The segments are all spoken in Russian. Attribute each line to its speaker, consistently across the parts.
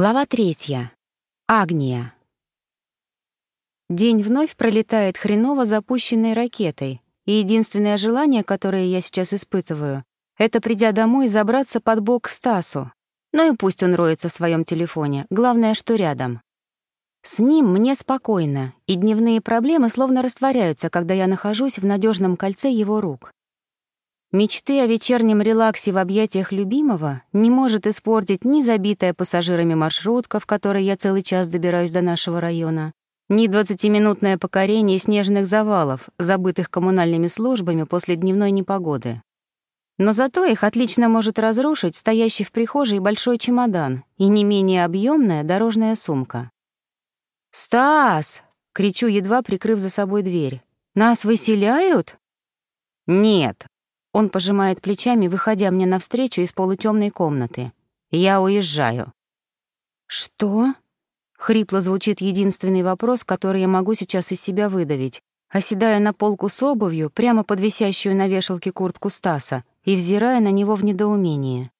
Speaker 1: Глава третья. Агния. День вновь пролетает хреново запущенной ракетой, и единственное желание, которое я сейчас испытываю, это, придя домой, забраться под бок Стасу. Ну и пусть он роется в своем телефоне, главное, что рядом. С ним мне спокойно, и дневные проблемы словно растворяются, когда я нахожусь в надежном кольце его рук. Мечты о вечернем релаксе в объятиях любимого не может испортить ни забитая пассажирами маршрутка, в которой я целый час добираюсь до нашего района, ни двадцатиминутное покорение снежных завалов, забытых коммунальными службами после дневной непогоды. Но зато их отлично может разрушить стоящий в прихожей большой чемодан и не менее объемная дорожная сумка. «Стас!» — кричу, едва прикрыв за собой дверь. «Нас выселяют?» «Нет», он пожимает плечами, выходя мне навстречу из полутемной комнаты. «Я уезжаю». «Что?» — хрипло звучит единственный вопрос, который я могу сейчас из себя выдавить, оседая на полку с обувью, прямо под висящую на вешалке куртку Стаса, и взирая на него в недоумении.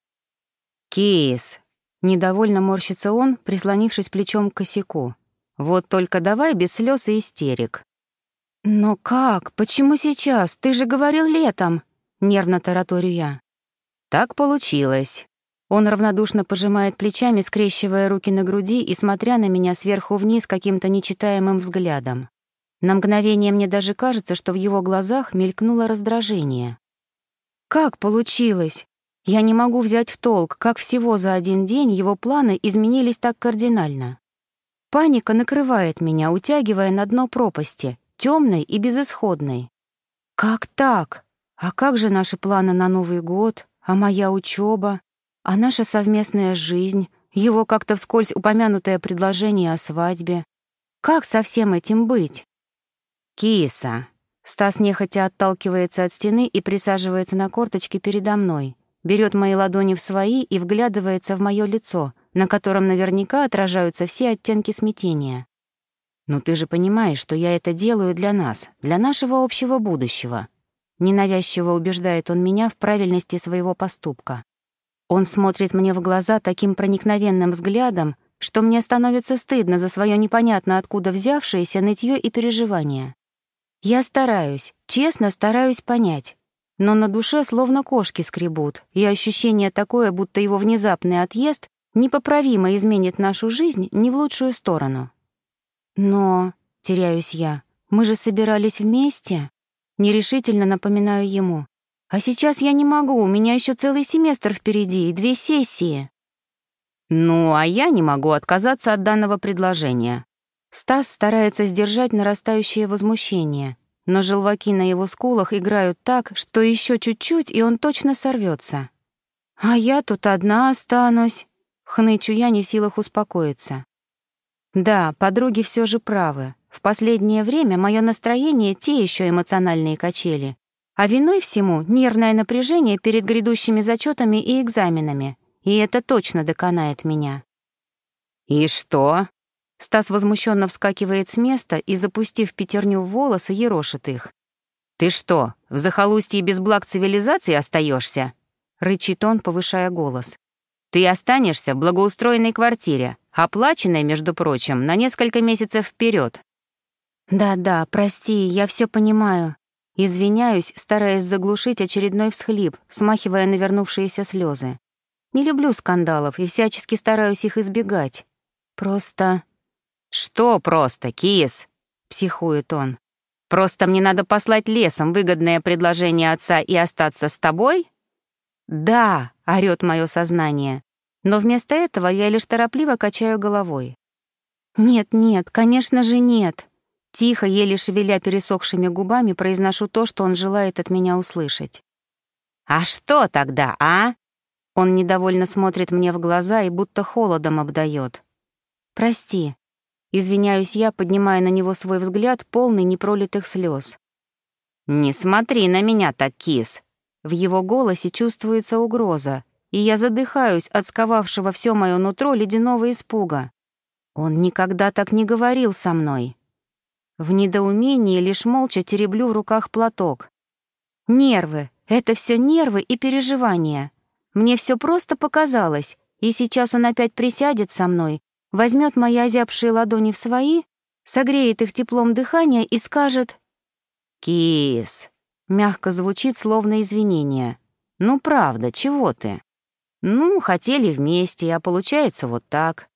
Speaker 1: «Кис!» — недовольно морщится он, прислонившись плечом к косяку. «Вот только давай без слез и истерик». «Но как? Почему сейчас? Ты же говорил летом!» Нервно тараторю я. Так получилось. Он равнодушно пожимает плечами, скрещивая руки на груди и смотря на меня сверху вниз каким-то нечитаемым взглядом. На мгновение мне даже кажется, что в его глазах мелькнуло раздражение. «Как получилось? Я не могу взять в толк, как всего за один день его планы изменились так кардинально. Паника накрывает меня, утягивая на дно пропасти, темной и безысходной. Как так? А как же наши планы на Новый год, а моя учеба, а наша совместная жизнь, его как-то вскользь упомянутое предложение о свадьбе? Как со всем этим быть? Киса. Стас нехотя отталкивается от стены и присаживается на корточки передо мной, берет мои ладони в свои и вглядывается в мое лицо, на котором наверняка отражаются все оттенки смятения. «Но ты же понимаешь, что я это делаю для нас, для нашего общего будущего», Ненавязчиво убеждает он меня в правильности своего поступка. Он смотрит мне в глаза таким проникновенным взглядом, что мне становится стыдно за свое непонятно откуда взявшееся нытье и переживание. Я стараюсь, честно стараюсь понять, но на душе словно кошки скребут, и ощущение такое, будто его внезапный отъезд непоправимо изменит нашу жизнь не в лучшую сторону. Но, теряюсь я, мы же собирались вместе. Нерешительно напоминаю ему. «А сейчас я не могу, у меня еще целый семестр впереди и две сессии». «Ну, а я не могу отказаться от данного предложения». Стас старается сдержать нарастающее возмущение, но желваки на его скулах играют так, что еще чуть-чуть, и он точно сорвется. «А я тут одна останусь», — хнычу я не в силах успокоиться. Да, подруги все же правы. В последнее время мое настроение те еще эмоциональные качели, а виной всему нервное напряжение перед грядущими зачетами и экзаменами, и это точно доконает меня. «И что?» Стас возмущенно вскакивает с места и, запустив пятерню в волосы, ерошит их. «Ты что, в захолустье без благ цивилизации остаешься? рычит он, повышая голос. «Ты останешься в благоустроенной квартире, оплаченной, между прочим, на несколько месяцев вперед. «Да-да, прости, я все понимаю». Извиняюсь, стараясь заглушить очередной всхлип, смахивая навернувшиеся слезы. Не люблю скандалов и всячески стараюсь их избегать. Просто... «Что просто, кис?» — психует он. «Просто мне надо послать лесом выгодное предложение отца и остаться с тобой?» «Да», — орёт мое сознание. Но вместо этого я лишь торопливо качаю головой. «Нет-нет, конечно же нет. Тихо, еле шевеля пересохшими губами, произношу то, что он желает от меня услышать. «А что тогда, а?» Он недовольно смотрит мне в глаза и будто холодом обдает. «Прости», — извиняюсь я, поднимая на него свой взгляд, полный непролитых слез. «Не смотри на меня так, кис!» В его голосе чувствуется угроза, и я задыхаюсь от сковавшего все мое нутро ледяного испуга. Он никогда так не говорил со мной. В недоумении лишь молча тереблю в руках платок. Нервы. Это все нервы и переживания. Мне все просто показалось, И сейчас он опять присядет со мной, возьмет мои озябшие ладони в свои, согреет их теплом дыхания и скажет «Кис», мягко звучит, словно извинение. «Ну правда, чего ты?» «Ну, хотели вместе, а получается вот так.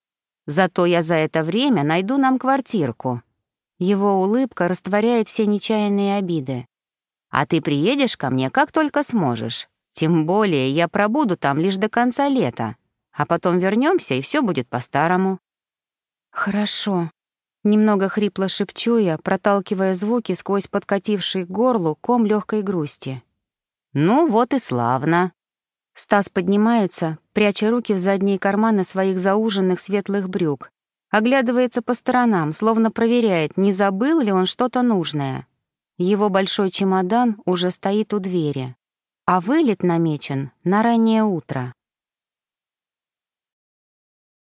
Speaker 1: Зато я за это время найду нам квартирку». Его улыбка растворяет все нечаянные обиды. «А ты приедешь ко мне, как только сможешь. Тем более я пробуду там лишь до конца лета, а потом вернемся и все будет по-старому». «Хорошо», — немного хрипло шепчу я, проталкивая звуки сквозь подкативший к горлу ком легкой грусти. «Ну вот и славно». Стас поднимается, пряча руки в задние карманы своих зауженных светлых брюк, оглядывается по сторонам, словно проверяет, не забыл ли он что-то нужное. Его большой чемодан уже стоит у двери, а вылет намечен на раннее утро.